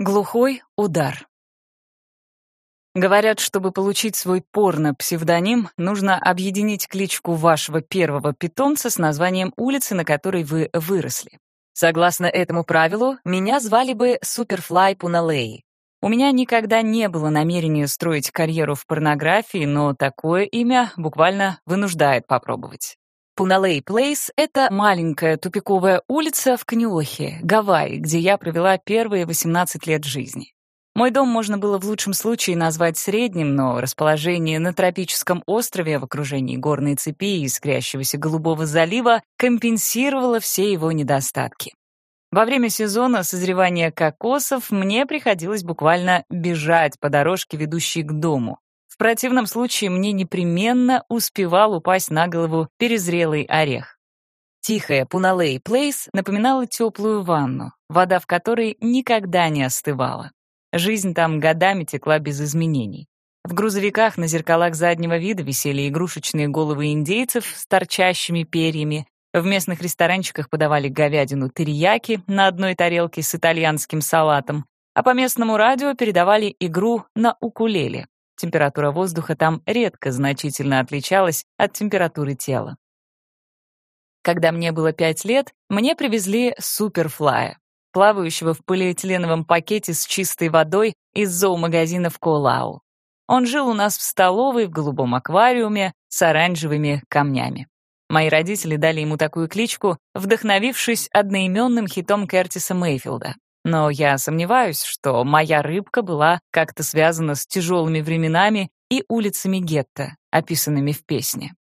Глухой удар. Говорят, чтобы получить свой порно-псевдоним, нужно объединить кличку вашего первого питомца с названием улицы, на которой вы выросли. Согласно этому правилу, меня звали бы Суперфлай Пуналей. У меня никогда не было намерения строить карьеру в порнографии, но такое имя буквально вынуждает попробовать. Пуналей Плейс — это маленькая тупиковая улица в Каниохе, Гавайи, где я провела первые 18 лет жизни. Мой дом можно было в лучшем случае назвать средним, но расположение на тропическом острове в окружении горной цепи и искрящегося голубого залива компенсировало все его недостатки. Во время сезона созревания кокосов мне приходилось буквально бежать по дорожке, ведущей к дому. В противном случае мне непременно успевал упасть на голову перезрелый орех. Тихая Пуналей Плейс напоминала теплую ванну, вода в которой никогда не остывала. Жизнь там годами текла без изменений. В грузовиках на зеркалах заднего вида висели игрушечные головы индейцев с торчащими перьями. В местных ресторанчиках подавали говядину терияки на одной тарелке с итальянским салатом, а по местному радио передавали игру на укулеле. Температура воздуха там редко значительно отличалась от температуры тела. Когда мне было пять лет, мне привезли суперфлая, плавающего в полиэтиленовом пакете с чистой водой из зоомагазина в Колау. Он жил у нас в столовой в голубом аквариуме с оранжевыми камнями. Мои родители дали ему такую кличку, вдохновившись одноименным хитом Кертиса Мейфилда. Но я сомневаюсь, что моя рыбка была как-то связана с тяжелыми временами и улицами гетто, описанными в песне.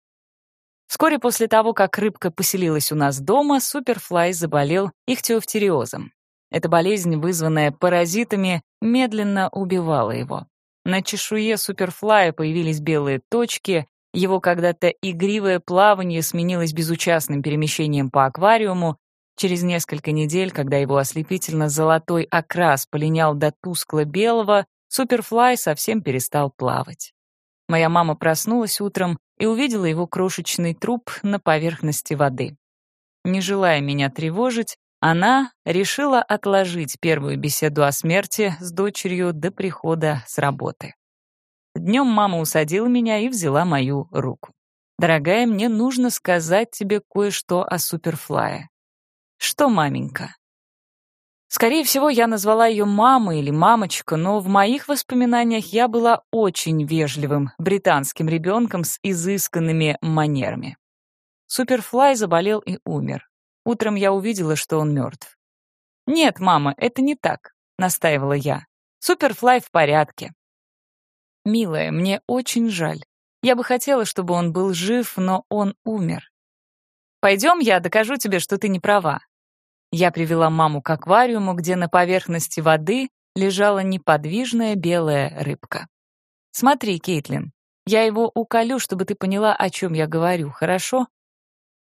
Вскоре после того, как рыбка поселилась у нас дома, Суперфлай заболел ихтиофтириозом. Эта болезнь, вызванная паразитами, медленно убивала его. На чешуе Суперфлая появились белые точки, его когда-то игривое плавание сменилось безучастным перемещением по аквариуму, Через несколько недель, когда его ослепительно-золотой окрас полинял до тускло-белого, Суперфлай совсем перестал плавать. Моя мама проснулась утром и увидела его крошечный труп на поверхности воды. Не желая меня тревожить, она решила отложить первую беседу о смерти с дочерью до прихода с работы. Днем мама усадила меня и взяла мою руку. «Дорогая, мне нужно сказать тебе кое-что о Суперфлае. Что маменька? Скорее всего, я назвала ее мама или мамочка, но в моих воспоминаниях я была очень вежливым британским ребенком с изысканными манерами. Суперфлай заболел и умер. Утром я увидела, что он мертв. «Нет, мама, это не так», — настаивала я. «Суперфлай в порядке». «Милая, мне очень жаль. Я бы хотела, чтобы он был жив, но он умер. Пойдем, я докажу тебе, что ты не права. Я привела маму к аквариуму, где на поверхности воды лежала неподвижная белая рыбка. «Смотри, Кейтлин, я его уколю, чтобы ты поняла, о чем я говорю, хорошо?»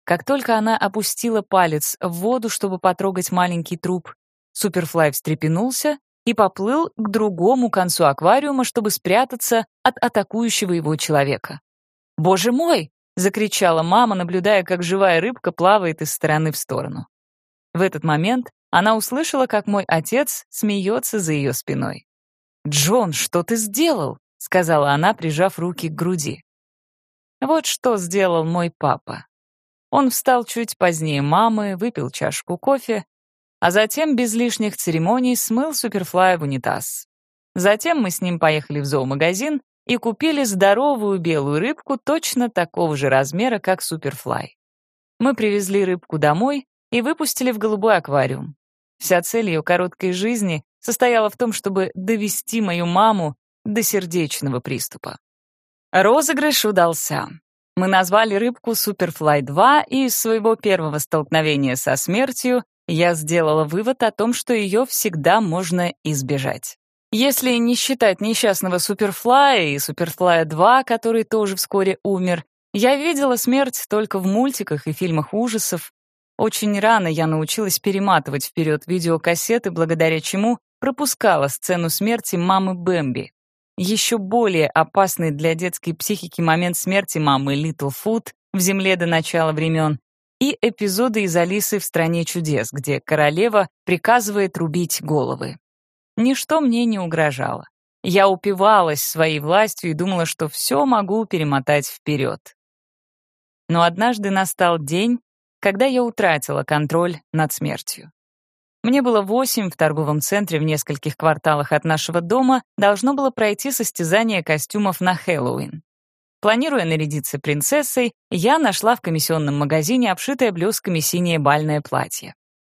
Как только она опустила палец в воду, чтобы потрогать маленький труп, Суперфлай встрепенулся и поплыл к другому концу аквариума, чтобы спрятаться от атакующего его человека. «Боже мой!» — закричала мама, наблюдая, как живая рыбка плавает из стороны в сторону. В этот момент она услышала, как мой отец смеется за ее спиной. «Джон, что ты сделал?» — сказала она, прижав руки к груди. Вот что сделал мой папа. Он встал чуть позднее мамы, выпил чашку кофе, а затем без лишних церемоний смыл суперфлай в унитаз. Затем мы с ним поехали в зоомагазин и купили здоровую белую рыбку точно такого же размера, как суперфлай. Мы привезли рыбку домой и выпустили в голубой аквариум. Вся цель ее короткой жизни состояла в том, чтобы довести мою маму до сердечного приступа. Розыгрыш удался. Мы назвали рыбку Superfly 2, и из своего первого столкновения со смертью я сделала вывод о том, что ее всегда можно избежать. Если не считать несчастного Суперфлая и Суперфлая 2, который тоже вскоре умер, я видела смерть только в мультиках и фильмах ужасов, очень рано я научилась перематывать вперед видеокассеты, благодаря чему пропускала сцену смерти мамы Бэмби. Еще более опасный для детской психики момент смерти мамы Литл Фуд в «Земле до начала времен» и эпизоды из «Алисы в стране чудес», где королева приказывает рубить головы. Ничто мне не угрожало. Я упивалась своей властью и думала, что все могу перемотать вперед. Но однажды настал день, когда я утратила контроль над смертью. Мне было восемь, в торговом центре в нескольких кварталах от нашего дома должно было пройти состязание костюмов на Хэллоуин. Планируя нарядиться принцессой, я нашла в комиссионном магазине обшитое блесками синее бальное платье.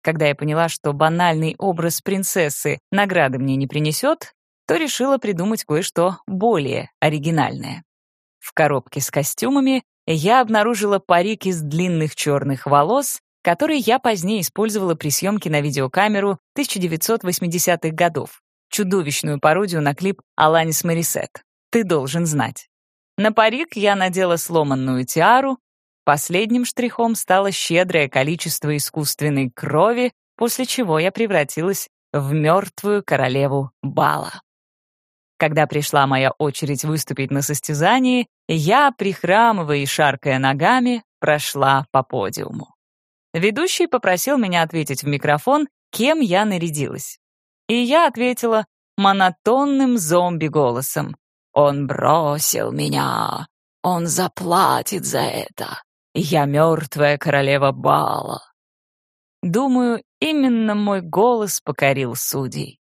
Когда я поняла, что банальный образ принцессы награды мне не принесет, то решила придумать кое-что более оригинальное. В коробке с костюмами я обнаружила парик из длинных черных волос, который я позднее использовала при съемке на видеокамеру 1980-х годов, чудовищную пародию на клип «Аланис Морисет». «Ты должен знать». На парик я надела сломанную тиару, последним штрихом стало щедрое количество искусственной крови, после чего я превратилась в мертвую королеву бала. Когда пришла моя очередь выступить на состязании, я, прихрамывая и шаркая ногами, прошла по подиуму. Ведущий попросил меня ответить в микрофон, кем я нарядилась. И я ответила монотонным зомби-голосом. «Он бросил меня. Он заплатит за это. Я мертвая королева бала». Думаю, именно мой голос покорил судей.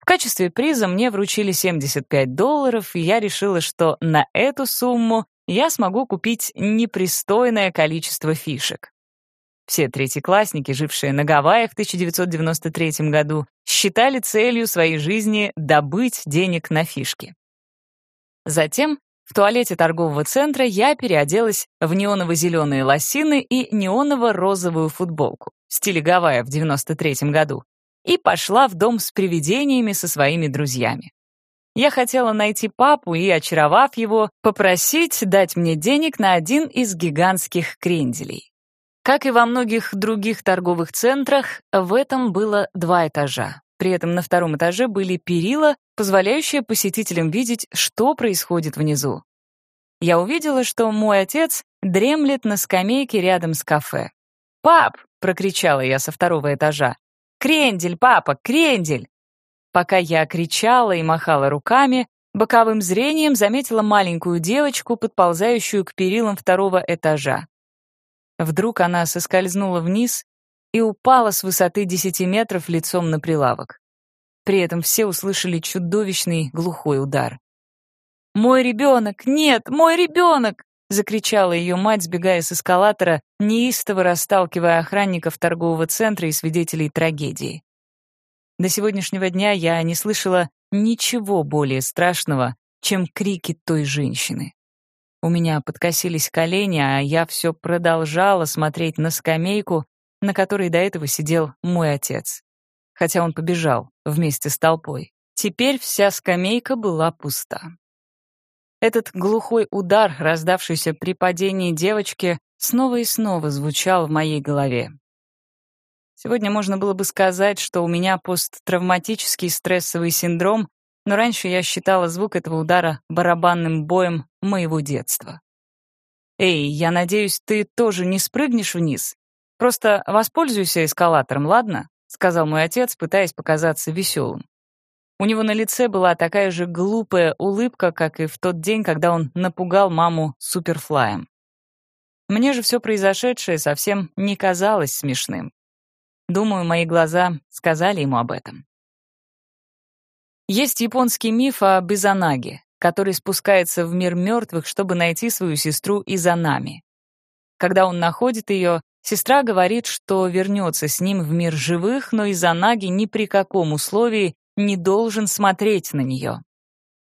В качестве приза мне вручили 75 долларов, и я решила, что на эту сумму я смогу купить непристойное количество фишек. Все третьеклассники, жившие на Гавайях в 1993 году, считали целью своей жизни добыть денег на фишки. Затем в туалете торгового центра я переоделась в неоново-зеленые лосины и неоново-розовую футболку в стиле Гавайя в 93 году и пошла в дом с привидениями со своими друзьями. Я хотела найти папу и, очаровав его, попросить дать мне денег на один из гигантских кренделей. Как и во многих других торговых центрах, в этом было два этажа. При этом на втором этаже были перила, позволяющие посетителям видеть, что происходит внизу. Я увидела, что мой отец дремлет на скамейке рядом с кафе. «Пап!» — прокричала я со второго этажа. «Крендель, папа, крендель!» Пока я кричала и махала руками, боковым зрением заметила маленькую девочку, подползающую к перилам второго этажа. Вдруг она соскользнула вниз и упала с высоты 10 метров лицом на прилавок. При этом все услышали чудовищный глухой удар. «Мой ребенок! Нет, мой ребенок!» — закричала ее мать, сбегая с эскалатора, неистово расталкивая охранников торгового центра и свидетелей трагедии. До сегодняшнего дня я не слышала ничего более страшного, чем крики той женщины. У меня подкосились колени, а я все продолжала смотреть на скамейку, на которой до этого сидел мой отец. Хотя он побежал вместе с толпой. Теперь вся скамейка была пуста. Этот глухой удар, раздавшийся при падении девочки, снова и снова звучал в моей голове. Сегодня можно было бы сказать, что у меня посттравматический стрессовый синдром, но раньше я считала звук этого удара барабанным боем моего детства. «Эй, я надеюсь, ты тоже не спрыгнешь вниз? Просто воспользуйся эскалатором, ладно?» — сказал мой отец, пытаясь показаться веселым. У него на лице была такая же глупая улыбка, как и в тот день, когда он напугал маму суперфлаем. Мне же все произошедшее совсем не казалось смешным. Думаю, мои глаза сказали ему об этом. Есть японский миф о Бизанаге, который спускается в мир мертвых, чтобы найти свою сестру Изанами. Когда он находит ее, сестра говорит, что вернется с ним в мир живых, но Изанаги ни при каком условии не должен смотреть на нее.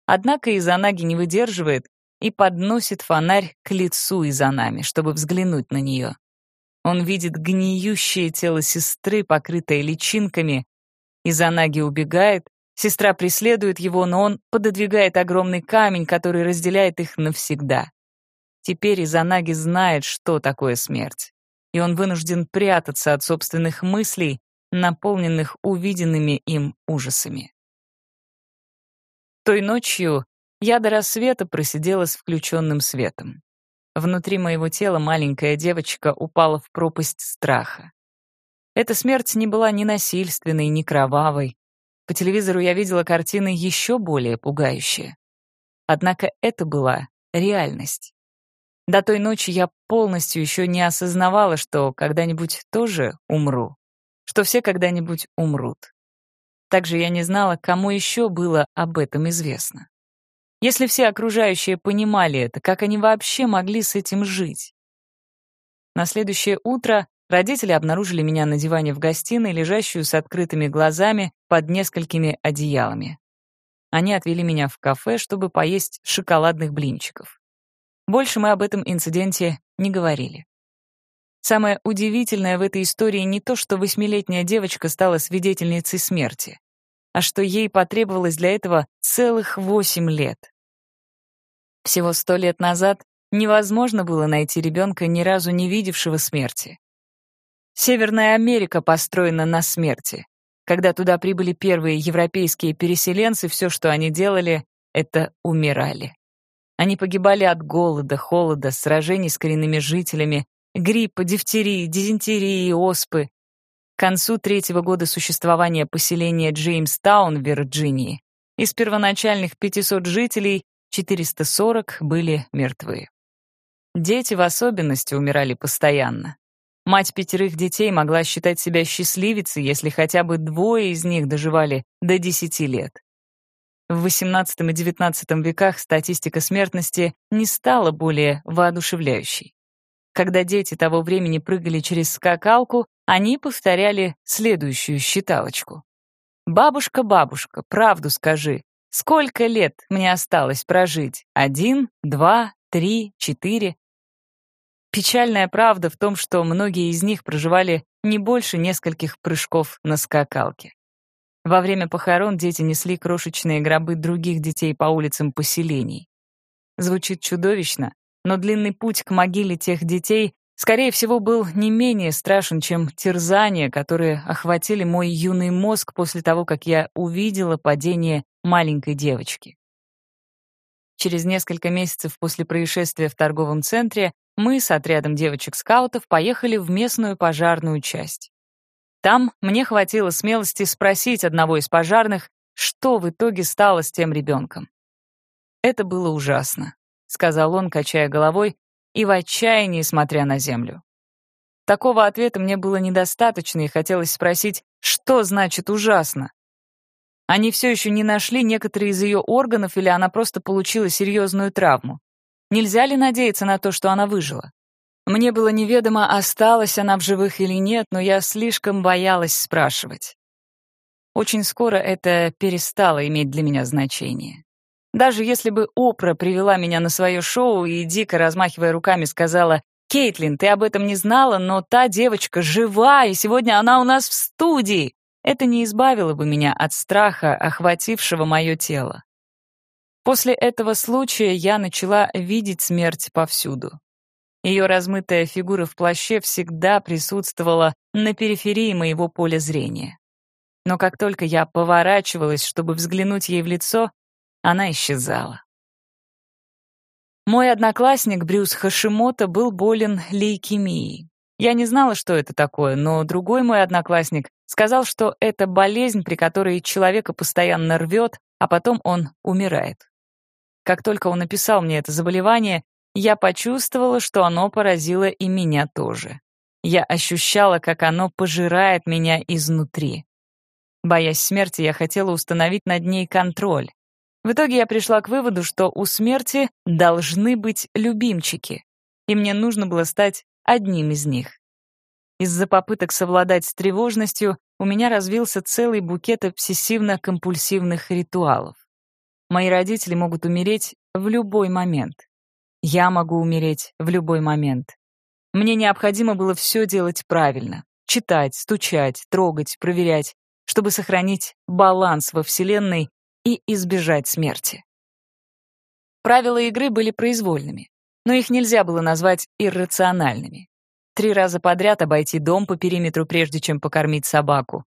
Однако Изанаги не выдерживает и подносит фонарь к лицу Изанами, чтобы взглянуть на нее. Он видит гниющее тело сестры, покрытое личинками. Изанаги убегает, сестра преследует его, но он пододвигает огромный камень, который разделяет их навсегда. Теперь Изанаги знает, что такое смерть, и он вынужден прятаться от собственных мыслей, наполненных увиденными им ужасами. Той ночью я до рассвета просидела с включенным светом. Внутри моего тела маленькая девочка упала в пропасть страха. Эта смерть не была ни насильственной, ни кровавой. по телевизору я видела картины еще более пугающие. Однако это была реальность. До той ночи я полностью еще не осознавала, что когда-нибудь тоже умру, что все когда-нибудь умрут. Также я не знала, кому еще было об этом известно. Если все окружающие понимали это, как они вообще могли с этим жить? На следующее утро родители обнаружили меня на диване в гостиной, лежащую с открытыми глазами под несколькими одеялами. Они отвели меня в кафе, чтобы поесть шоколадных блинчиков. Больше мы об этом инциденте не говорили. Самое удивительное в этой истории не то, что восьмилетняя девочка стала свидетельницей смерти, а что ей потребовалось для этого целых восемь лет. Всего сто лет назад невозможно было найти ребенка, ни разу не видевшего смерти. Северная Америка построена на смерти. Когда туда прибыли первые европейские переселенцы, все, что они делали, это умирали. Они погибали от голода, холода, сражений с коренными жителями, гриппа, дифтерии, дизентерии, оспы. К концу третьего года существования поселения Джеймстаун в Вирджинии из первоначальных 500 жителей 440 были мертвы. Дети в особенности умирали постоянно. Мать пятерых детей могла считать себя счастливицей, если хотя бы двое из них доживали до 10 лет. В XVIII и XIX веках статистика смертности не стала более воодушевляющей. Когда дети того времени прыгали через скакалку, они повторяли следующую считалочку. «Бабушка, бабушка, правду скажи, сколько лет мне осталось прожить? Один, два, три, четыре?» Печальная правда в том, что многие из них проживали не больше нескольких прыжков на скакалке. Во время похорон дети несли крошечные гробы других детей по улицам поселений. Звучит чудовищно, но длинный путь к могиле тех детей, скорее всего, был не менее страшен, чем терзания, которые охватили мой юный мозг после того, как я увидела падение маленькой девочки. Через несколько месяцев после происшествия в торговом центре мы с отрядом девочек-скаутов поехали в местную пожарную часть. Там мне хватило смелости спросить одного из пожарных, что в итоге стало с тем ребенком. «Это было ужасно», — сказал он, качая головой и в отчаянии смотря на землю. Такого ответа мне было недостаточно, и хотелось спросить, что значит «ужасно». Они все еще не нашли некоторые из ее органов или она просто получила серьезную травму. Нельзя ли надеяться на то, что она выжила? Мне было неведомо, осталась она в живых или нет, но я слишком боялась спрашивать. Очень скоро это перестало иметь для меня значение. Даже если бы Опра привела меня на свое шоу и, дико размахивая руками, сказала «Кейтлин, ты об этом не знала, но та девочка жива, и сегодня она у нас в студии», это не избавило бы меня от страха, охватившего мое тело. После этого случая я начала видеть смерть повсюду. Ее размытая фигура в плаще всегда присутствовала на периферии моего поля зрения. Но как только я поворачивалась, чтобы взглянуть ей в лицо, она исчезала. Мой одноклассник Брюс Хашимото был болен лейкемией. Я не знала, что это такое, но другой мой одноклассник сказал, что это болезнь, при которой человека постоянно рвет, а потом он умирает. Как только он написал мне это заболевание, я почувствовала, что оно поразило и меня тоже. Я ощущала, как оно пожирает меня изнутри. Боясь смерти, я хотела установить над ней контроль. В итоге я пришла к выводу, что у смерти должны быть любимчики, и мне нужно было стать одним из них. Из-за попыток совладать с тревожностью у меня развился целый букет обсессивно-компульсивных ритуалов. Мои родители могут умереть в любой момент. Я могу умереть в любой момент. Мне необходимо было все делать правильно. Читать, стучать, трогать, проверять, чтобы сохранить баланс во Вселенной и избежать смерти. Правила игры были произвольными, но их нельзя было назвать иррациональными. Три раза подряд обойти дом по периметру, прежде чем покормить собаку.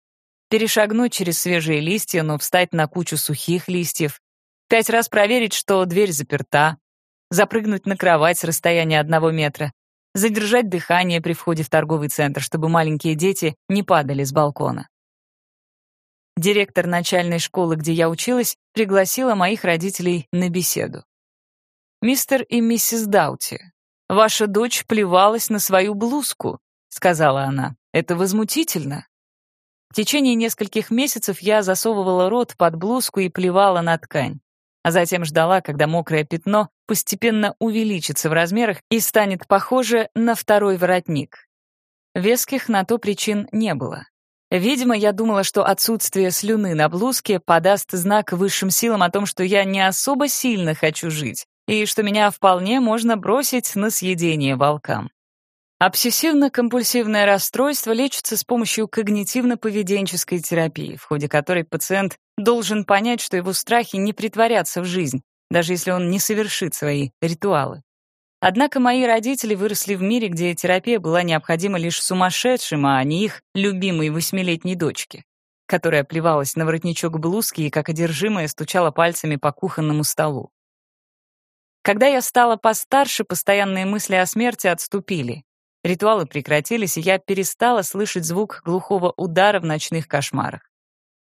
Перешагнуть через свежие листья, но встать на кучу сухих листьев, Пять раз проверить, что дверь заперта. Запрыгнуть на кровать с расстояния одного метра. Задержать дыхание при входе в торговый центр, чтобы маленькие дети не падали с балкона. Директор начальной школы, где я училась, пригласила моих родителей на беседу. «Мистер и миссис Даути, ваша дочь плевалась на свою блузку», — сказала она. «Это возмутительно». В течение нескольких месяцев я засовывала рот под блузку и плевала на ткань, а затем ждала, когда мокрое пятно постепенно увеличится в размерах и станет похоже на второй воротник. Веских на то причин не было. Видимо, я думала, что отсутствие слюны на блузке подаст знак высшим силам о том, что я не особо сильно хочу жить, и что меня вполне можно бросить на съедение волкам. Обсессивно-компульсивное расстройство лечится с помощью когнитивно-поведенческой терапии, в ходе которой пациент должен понять, что его страхи не притворятся в жизнь, даже если он не совершит свои ритуалы. Однако мои родители выросли в мире, где терапия была необходима лишь сумасшедшим, а не их любимой восьмилетней дочке, которая плевалась на воротничок блузки и как одержимая стучала пальцами по кухонному столу. Когда я стала постарше, постоянные мысли о смерти отступили. Ритуалы прекратились, и я перестала слышать звук глухого удара в ночных кошмарах.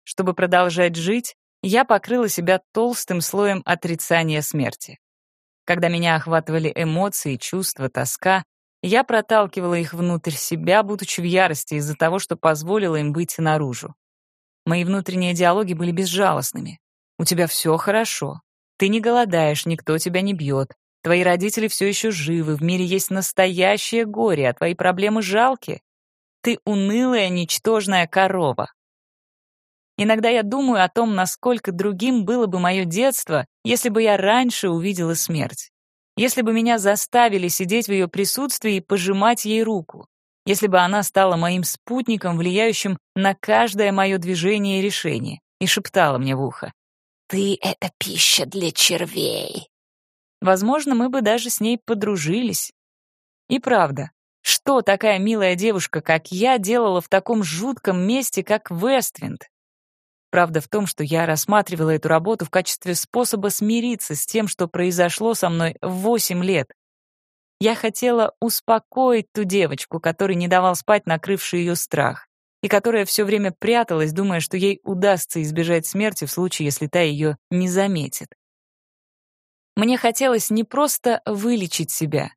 Чтобы продолжать жить, я покрыла себя толстым слоем отрицания смерти. Когда меня охватывали эмоции, чувства, тоска, я проталкивала их внутрь себя, будучи в ярости из-за того, что позволила им быть наружу. Мои внутренние диалоги были безжалостными. «У тебя все хорошо. Ты не голодаешь, никто тебя не бьет. Твои родители все еще живы, в мире есть настоящее горе, а твои проблемы жалки. Ты унылая, ничтожная корова. Иногда я думаю о том, насколько другим было бы мое детство, если бы я раньше увидела смерть. Если бы меня заставили сидеть в ее присутствии и пожимать ей руку. Если бы она стала моим спутником, влияющим на каждое мое движение и решение, и шептала мне в ухо. «Ты — это пища для червей. Возможно, мы бы даже с ней подружились. И правда, что такая милая девушка, как я, делала в таком жутком месте, как Вествинд? Правда в том, что я рассматривала эту работу в качестве способа смириться с тем, что произошло со мной в 8 лет. Я хотела успокоить ту девочку, которой не давал спать накрывший ее страх, и которая все время пряталась, думая, что ей удастся избежать смерти в случае, если та ее не заметит. Мне хотелось не просто вылечить себя,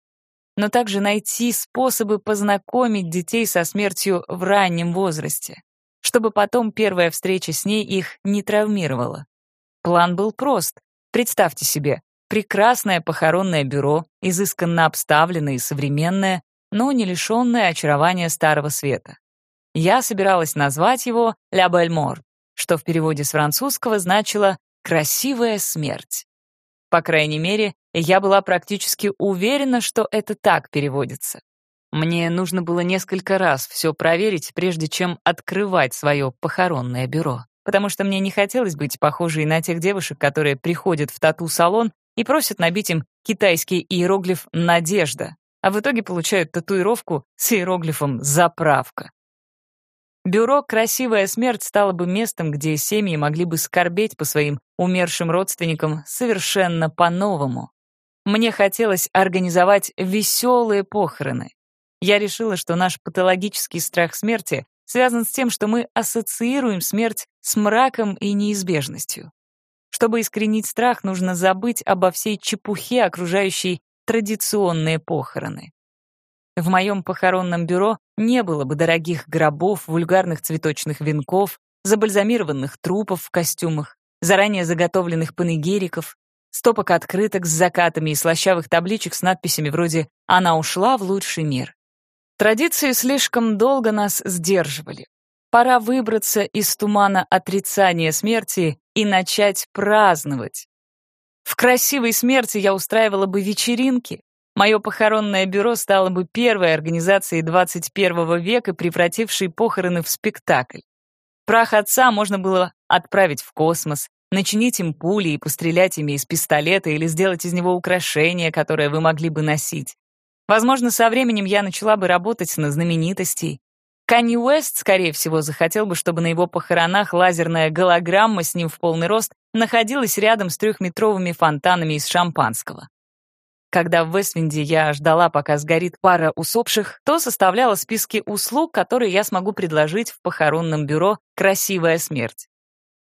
но также найти способы познакомить детей со смертью в раннем возрасте, чтобы потом первая встреча с ней их не травмировала. План был прост. Представьте себе, прекрасное похоронное бюро, изысканно обставленное и современное, но не лишенное очарования Старого Света. Я собиралась назвать его «Ля Бельмор», что в переводе с французского значило «красивая смерть». По крайней мере, я была практически уверена, что это так переводится. Мне нужно было несколько раз все проверить, прежде чем открывать свое похоронное бюро, потому что мне не хотелось быть похожей на тех девушек, которые приходят в тату-салон и просят набить им китайский иероглиф «Надежда», а в итоге получают татуировку с иероглифом «Заправка». Бюро «Красивая смерть» стало бы местом, где семьи могли бы скорбеть по своим умершим родственникам совершенно по-новому. Мне хотелось организовать веселые похороны. Я решила, что наш патологический страх смерти связан с тем, что мы ассоциируем смерть с мраком и неизбежностью. Чтобы искоренить страх, нужно забыть обо всей чепухе, окружающей традиционные похороны. В моем похоронном бюро не было бы дорогих гробов, вульгарных цветочных венков, забальзамированных трупов в костюмах, заранее заготовленных панегириков, стопок открыток с закатами и слащавых табличек с надписями вроде «Она ушла в лучший мир». Традиции слишком долго нас сдерживали. Пора выбраться из тумана отрицания смерти и начать праздновать. В красивой смерти я устраивала бы вечеринки, Мое похоронное бюро стало бы первой организацией 21 века, превратившей похороны в спектакль. Прах отца можно было отправить в космос, начинить им пули и пострелять ими из пистолета или сделать из него украшение, которое вы могли бы носить. Возможно, со временем я начала бы работать на знаменитостей. Канни Уэст, скорее всего, захотел бы, чтобы на его похоронах лазерная голограмма с ним в полный рост находилась рядом с трехметровыми фонтанами из шампанского. Когда в Вествинде я ждала, пока сгорит пара усопших, то составляла списки услуг, которые я смогу предложить в похоронном бюро «Красивая смерть».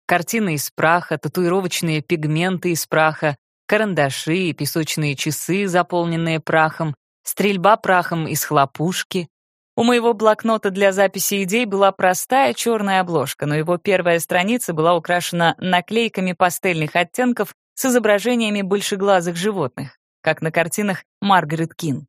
Картины из праха, татуировочные пигменты из праха, карандаши и песочные часы, заполненные прахом, стрельба прахом из хлопушки. У моего блокнота для записи идей была простая черная обложка, но его первая страница была украшена наклейками пастельных оттенков с изображениями большеглазых животных, как на картинах Маргарет Кин.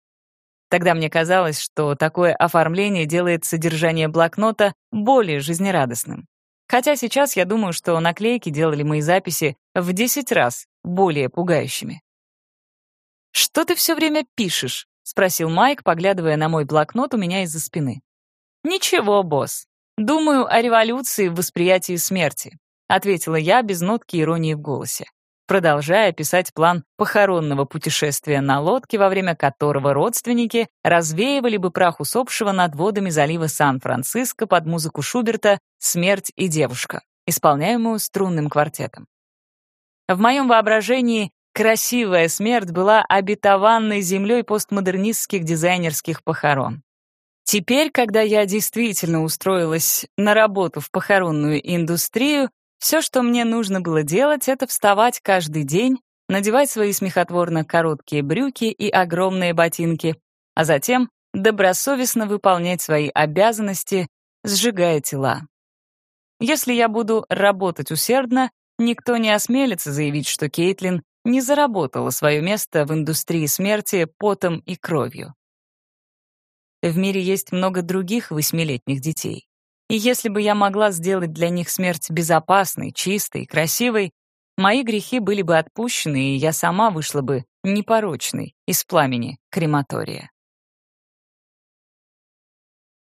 Тогда мне казалось, что такое оформление делает содержание блокнота более жизнерадостным. Хотя сейчас я думаю, что наклейки делали мои записи в 10 раз более пугающими. «Что ты все время пишешь?» — спросил Майк, поглядывая на мой блокнот у меня из-за спины. «Ничего, босс. Думаю о революции в восприятии смерти», — ответила я без нотки иронии в голосе, продолжая писать план похоронного путешествия на лодке, во время которого родственники развеивали бы прах усопшего над водами залива Сан-Франциско под музыку Шуберта «Смерть и девушка», исполняемую струнным квартетом. В моем воображении красивая смерть была обетованной землей постмодернистских дизайнерских похорон. Теперь, когда я действительно устроилась на работу в похоронную индустрию, все, что мне нужно было делать, это вставать каждый день, надевать свои смехотворно короткие брюки и огромные ботинки, а затем добросовестно выполнять свои обязанности, сжигая тела. Если я буду работать усердно, никто не осмелится заявить, что Кейтлин не заработала свое место в индустрии смерти потом и кровью. В мире есть много других восьмилетних детей. И если бы я могла сделать для них смерть безопасной, чистой, красивой, мои грехи были бы отпущены, и я сама вышла бы непорочной из пламени крематория.